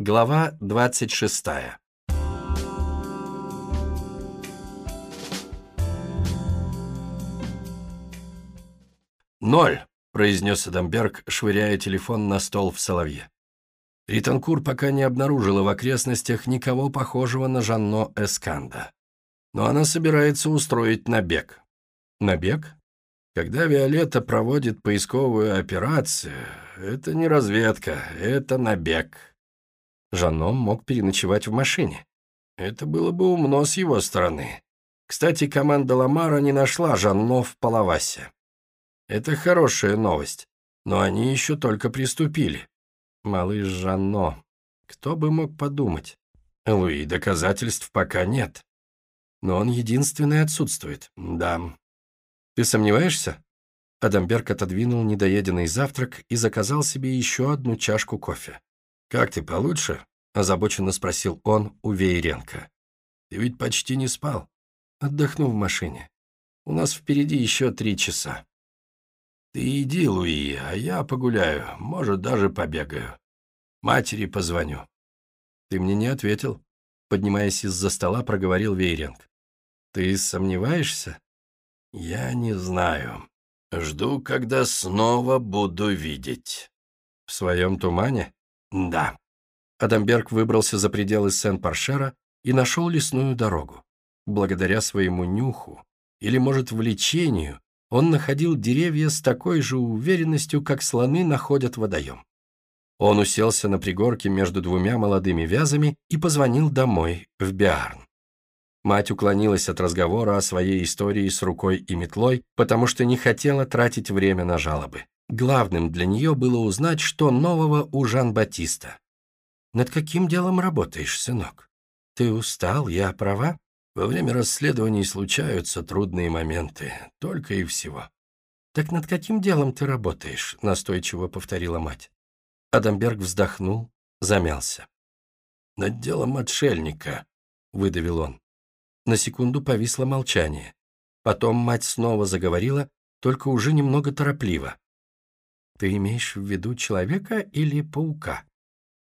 Глава 26. «Ноль», — произнес Адамберг, швыряя телефон на стол в Соловье. Ританкур пока не обнаружила в окрестностях никого похожего на Жанно Эсканда. Но она собирается устроить набег. Набег? Когда Виолетта проводит поисковую операцию, это не разведка, это набег. Жанно мог переночевать в машине. Это было бы умно с его стороны. Кстати, команда Ламара не нашла Жанно в Палавасе. Это хорошая новость, но они еще только приступили. Малыш Жанно. Кто бы мог подумать? Луи, доказательств пока нет. Но он единственный отсутствует. Да. Ты сомневаешься? Адамберг отодвинул недоеденный завтрак и заказал себе еще одну чашку кофе. «Как ты, получше?» – озабоченно спросил он у Вееренко. «Ты ведь почти не спал. Отдохну в машине. У нас впереди еще три часа». «Ты иди, Луи, а я погуляю, может, даже побегаю. Матери позвоню». «Ты мне не ответил», — поднимаясь из-за стола, проговорил Вейренг. «Ты сомневаешься?» «Я не знаю. Жду, когда снова буду видеть». «В своем тумане?» «Да». Адамберг выбрался за пределы Сен-Паршера и нашел лесную дорогу. Благодаря своему нюху, или, может, влечению, он находил деревья с такой же уверенностью, как слоны находят водоем. Он уселся на пригорке между двумя молодыми вязами и позвонил домой, в Биарн. Мать уклонилась от разговора о своей истории с рукой и метлой, потому что не хотела тратить время на жалобы. Главным для нее было узнать, что нового у Жан-Батиста. «Над каким делом работаешь, сынок? Ты устал, я права?» Во время расследований случаются трудные моменты, только и всего. «Так над каким делом ты работаешь?» — настойчиво повторила мать. Адамберг вздохнул, замялся. «Над делом отшельника», — выдавил он. На секунду повисло молчание. Потом мать снова заговорила, только уже немного торопливо. «Ты имеешь в виду человека или паука?»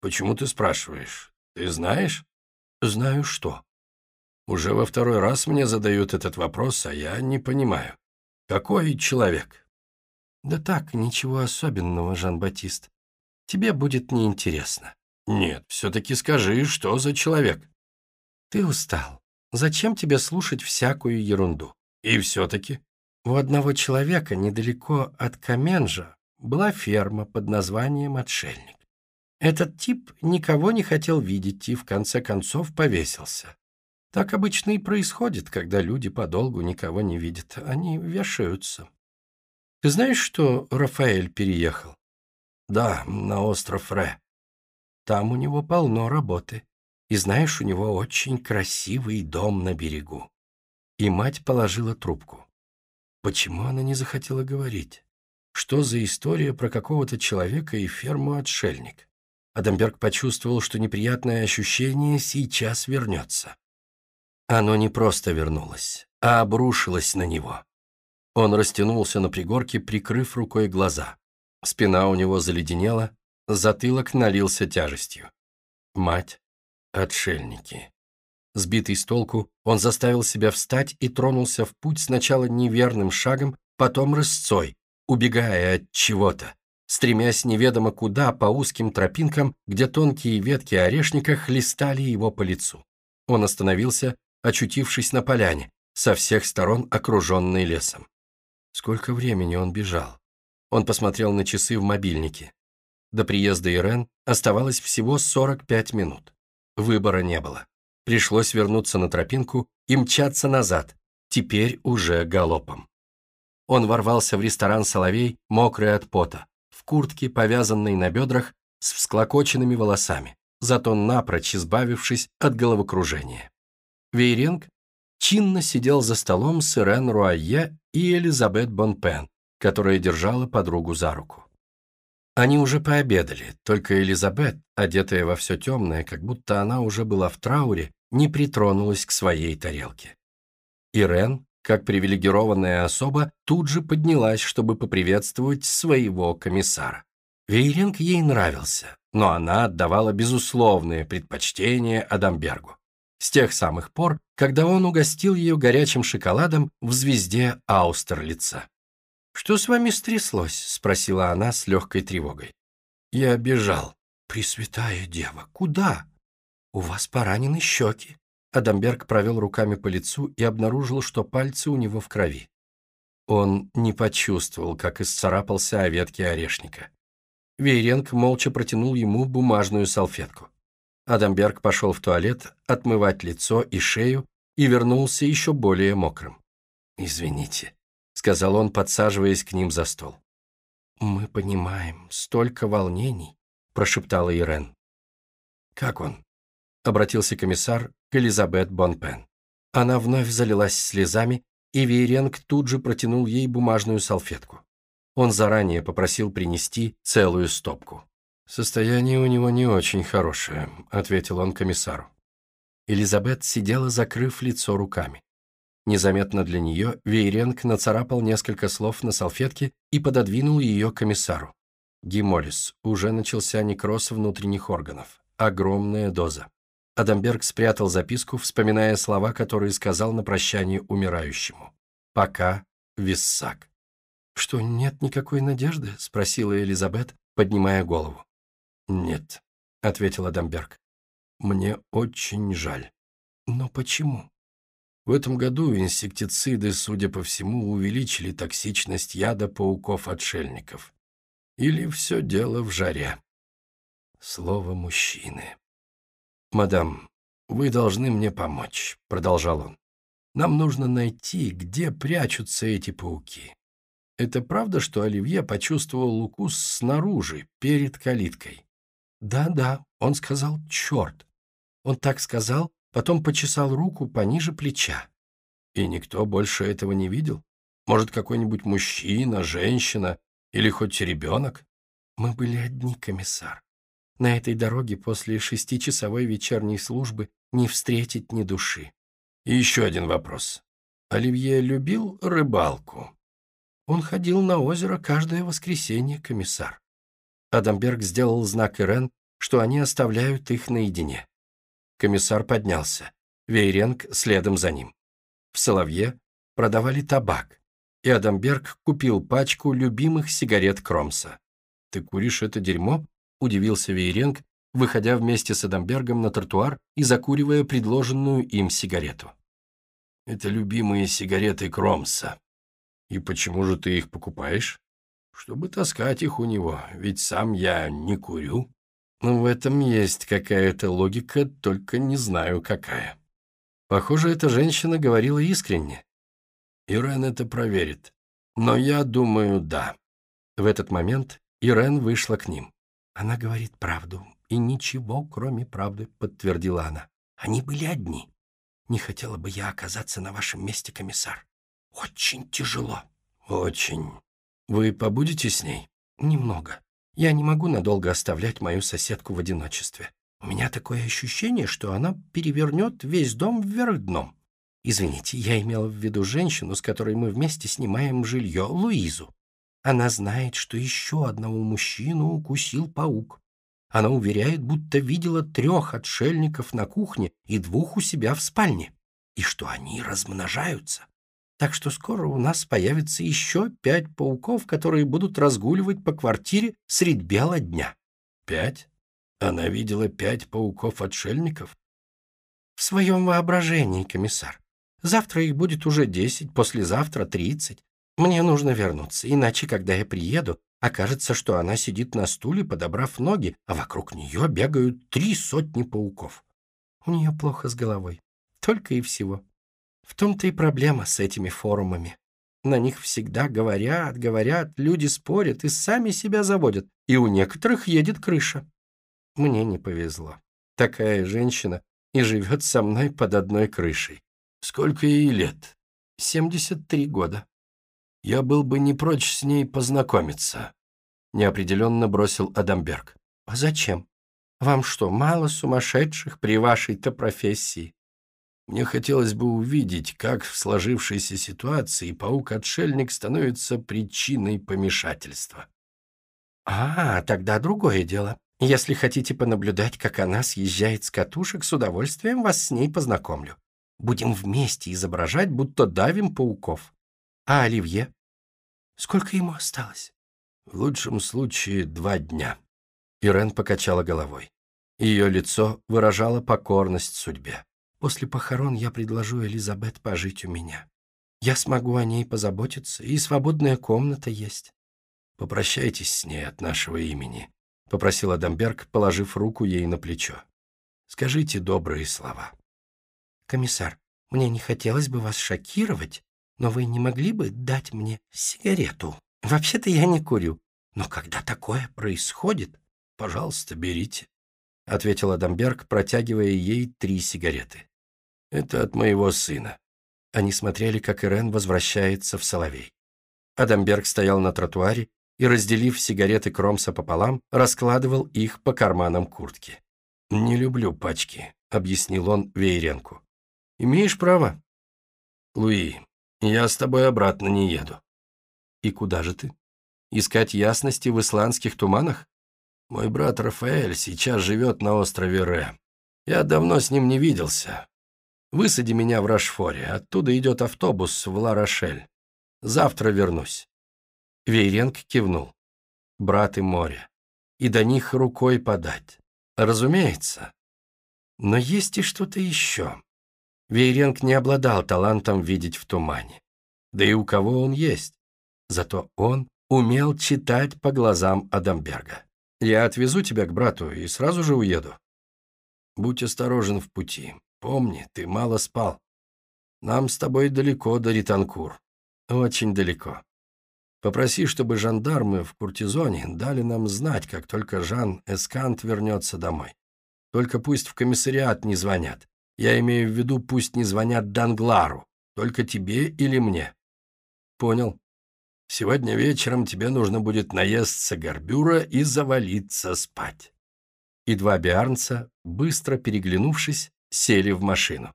«Почему ты спрашиваешь? Ты знаешь?» «Знаю что?» Уже во второй раз мне задают этот вопрос, а я не понимаю. Какой человек? Да так, ничего особенного, Жан-Батист. Тебе будет неинтересно. Нет, все-таки скажи, что за человек? Ты устал. Зачем тебе слушать всякую ерунду? И все-таки? У одного человека недалеко от Каменжа была ферма под названием «Отшельник». Этот тип никого не хотел видеть и в конце концов повесился. Так обычно и происходит, когда люди подолгу никого не видят. Они вешаются. Ты знаешь, что Рафаэль переехал? Да, на остров Ре. Там у него полно работы. И знаешь, у него очень красивый дом на берегу. И мать положила трубку. Почему она не захотела говорить? Что за история про какого-то человека и ферму-отшельник? Адамберг почувствовал, что неприятное ощущение сейчас вернется. Оно не просто вернулось, а обрушилось на него. Он растянулся на пригорке, прикрыв рукой глаза. Спина у него заледенела, затылок налился тяжестью. Мать, отшельники. Сбитый с толку, он заставил себя встать и тронулся в путь сначала неверным шагом, потом рысцой, убегая от чего-то, стремясь неведомо куда по узким тропинкам, где тонкие ветки орешника хлестали его по лицу. Он остановился, очутившись на поляне, со всех сторон окруженной лесом. Сколько времени он бежал? Он посмотрел на часы в мобильнике. До приезда Ирен оставалось всего 45 минут. Выбора не было. Пришлось вернуться на тропинку и мчаться назад, теперь уже галопом. Он ворвался в ресторан «Соловей», мокрый от пота, в куртке, повязанной на бедрах, с всклокоченными волосами, зато напрочь избавившись от головокружения. Вейринг чинно сидел за столом с Ирен Руайе и Элизабет Бонпен, которая держала подругу за руку. Они уже пообедали, только Элизабет, одетая во все темное, как будто она уже была в трауре, не притронулась к своей тарелке. Ирен, как привилегированная особа, тут же поднялась, чтобы поприветствовать своего комиссара. Вейринг ей нравился, но она отдавала безусловное предпочтение Адамбергу. С тех самых пор, когда он угостил ее горячим шоколадом в звезде Аустерлица. «Что с вами стряслось?» — спросила она с легкой тревогой. «Я бежал». «Пресвятая дева, куда?» «У вас поранены щеки». Адамберг провел руками по лицу и обнаружил, что пальцы у него в крови. Он не почувствовал, как исцарапался о ветке орешника. Вейренг молча протянул ему бумажную салфетку. Адамберг пошел в туалет отмывать лицо и шею и вернулся еще более мокрым. «Извините», — сказал он, подсаживаясь к ним за стол. «Мы понимаем, столько волнений», — прошептала Ирен. «Как он?» — обратился комиссар к Элизабет Бонпен. Она вновь залилась слезами, и Вейренг тут же протянул ей бумажную салфетку. Он заранее попросил принести целую стопку. «Состояние у него не очень хорошее», — ответил он комиссару. Элизабет сидела, закрыв лицо руками. Незаметно для нее Вейренг нацарапал несколько слов на салфетке и пододвинул ее комиссару. Гемолиз. Уже начался некроз внутренних органов. Огромная доза. Адамберг спрятал записку, вспоминая слова, которые сказал на прощание умирающему. «Пока, Виссак». «Что, нет никакой надежды?» — спросила Элизабет, поднимая голову. «Нет», — ответил Адамберг. «Мне очень жаль». «Но почему?» В этом году инсектициды, судя по всему, увеличили токсичность яда пауков-отшельников. Или все дело в жаре. Слово мужчины. «Мадам, вы должны мне помочь», — продолжал он. «Нам нужно найти, где прячутся эти пауки. Это правда, что Оливье почувствовал укус снаружи, перед калиткой?» «Да-да», — он сказал «черт». Он так сказал, потом почесал руку пониже плеча. «И никто больше этого не видел? Может, какой-нибудь мужчина, женщина или хоть ребенок?» «Мы были одни, комиссар. На этой дороге после шестичасовой вечерней службы не встретить ни души. И еще один вопрос. Оливье любил рыбалку? Он ходил на озеро каждое воскресенье, комиссар. Адамберг сделал знак Ирен, что они оставляют их наедине. Комиссар поднялся. Вейренг следом за ним. В Соловье продавали табак, и Адамберг купил пачку любимых сигарет Кромса. «Ты куришь это дерьмо?» – удивился Вейренг, выходя вместе с Адамбергом на тротуар и закуривая предложенную им сигарету. «Это любимые сигареты Кромса. И почему же ты их покупаешь?» «Чтобы таскать их у него, ведь сам я не курю». Ну, в этом есть какая-то логика, только не знаю какая. Похоже, эта женщина говорила искренне. Ирен это проверит. Но я думаю, да. В этот момент Ирен вышла к ним. Она говорит правду, и ничего, кроме правды, подтвердила она. Они были одни. Не хотела бы я оказаться на вашем месте, комиссар. Очень тяжело. Очень. Вы побудете с ней? Немного. Я не могу надолго оставлять мою соседку в одиночестве. У меня такое ощущение, что она перевернет весь дом вверх дном. Извините, я имела в виду женщину, с которой мы вместе снимаем жилье, Луизу. Она знает, что еще одного мужчину укусил паук. Она уверяет, будто видела трех отшельников на кухне и двух у себя в спальне, и что они размножаются. Так что скоро у нас появится еще пять пауков, которые будут разгуливать по квартире средь бела дня. Пять? Она видела пять пауков-отшельников? В своем воображении, комиссар. Завтра их будет уже десять, послезавтра тридцать, мне нужно вернуться, иначе, когда я приеду, окажется, что она сидит на стуле, подобрав ноги, а вокруг нее бегают три сотни пауков. У нее плохо с головой. Только и всего. В том-то и проблема с этими форумами. На них всегда говорят, говорят, люди спорят и сами себя заводят, и у некоторых едет крыша. Мне не повезло. Такая женщина и живет со мной под одной крышей. Сколько ей лет? 73 года. Я был бы не прочь с ней познакомиться», — неопределенно бросил Адамберг. «А зачем? Вам что, мало сумасшедших при вашей-то профессии?» Мне хотелось бы увидеть, как в сложившейся ситуации паук-отшельник становится причиной помешательства. «А, тогда другое дело. Если хотите понаблюдать, как она съезжает с катушек, с удовольствием вас с ней познакомлю. Будем вместе изображать, будто давим пауков. А Оливье? Сколько ему осталось? В лучшем случае два дня. Ирен покачала головой. Ее лицо выражало покорность судьбе. После похорон я предложу Элизабет пожить у меня. Я смогу о ней позаботиться, и свободная комната есть. Попрощайтесь с ней от нашего имени, — попросил Адамберг, положив руку ей на плечо. «Скажите добрые слова». «Комиссар, мне не хотелось бы вас шокировать, но вы не могли бы дать мне сигарету? Вообще-то я не курю, но когда такое происходит...» «Пожалуйста, берите», — ответил Адамберг, протягивая ей три сигареты. «Это от моего сына». Они смотрели, как Ирен возвращается в Соловей. Адамберг стоял на тротуаре и, разделив сигареты Кромса пополам, раскладывал их по карманам куртки. «Не люблю пачки», — объяснил он Вейренку. «Имеешь право?» «Луи, я с тобой обратно не еду». «И куда же ты? Искать ясности в исландских туманах?» «Мой брат Рафаэль сейчас живет на острове Ре. Я давно с ним не виделся. Высади меня в Рашфоре, оттуда идет автобус в Ла-Рошель. Завтра вернусь». Вейренг кивнул. Брат и море. И до них рукой подать. Разумеется. Но есть и что-то еще. Вейренг не обладал талантом видеть в тумане. Да и у кого он есть. Зато он умел читать по глазам Адамберга. «Я отвезу тебя к брату и сразу же уеду. Будь осторожен в пути. Помни, ты мало спал. Нам с тобой далеко до Ританкур. Очень далеко. Попроси, чтобы жандармы в Куртизоне дали нам знать, как только Жан Эскант вернется домой. Только пусть в комиссариат не звонят. Я имею в виду, пусть не звонят Данглару. Только тебе или мне. Понял. Сегодня вечером тебе нужно будет наесться горбюра и завалиться спать. И два биарнца, быстро переглянувшись, сели в машину.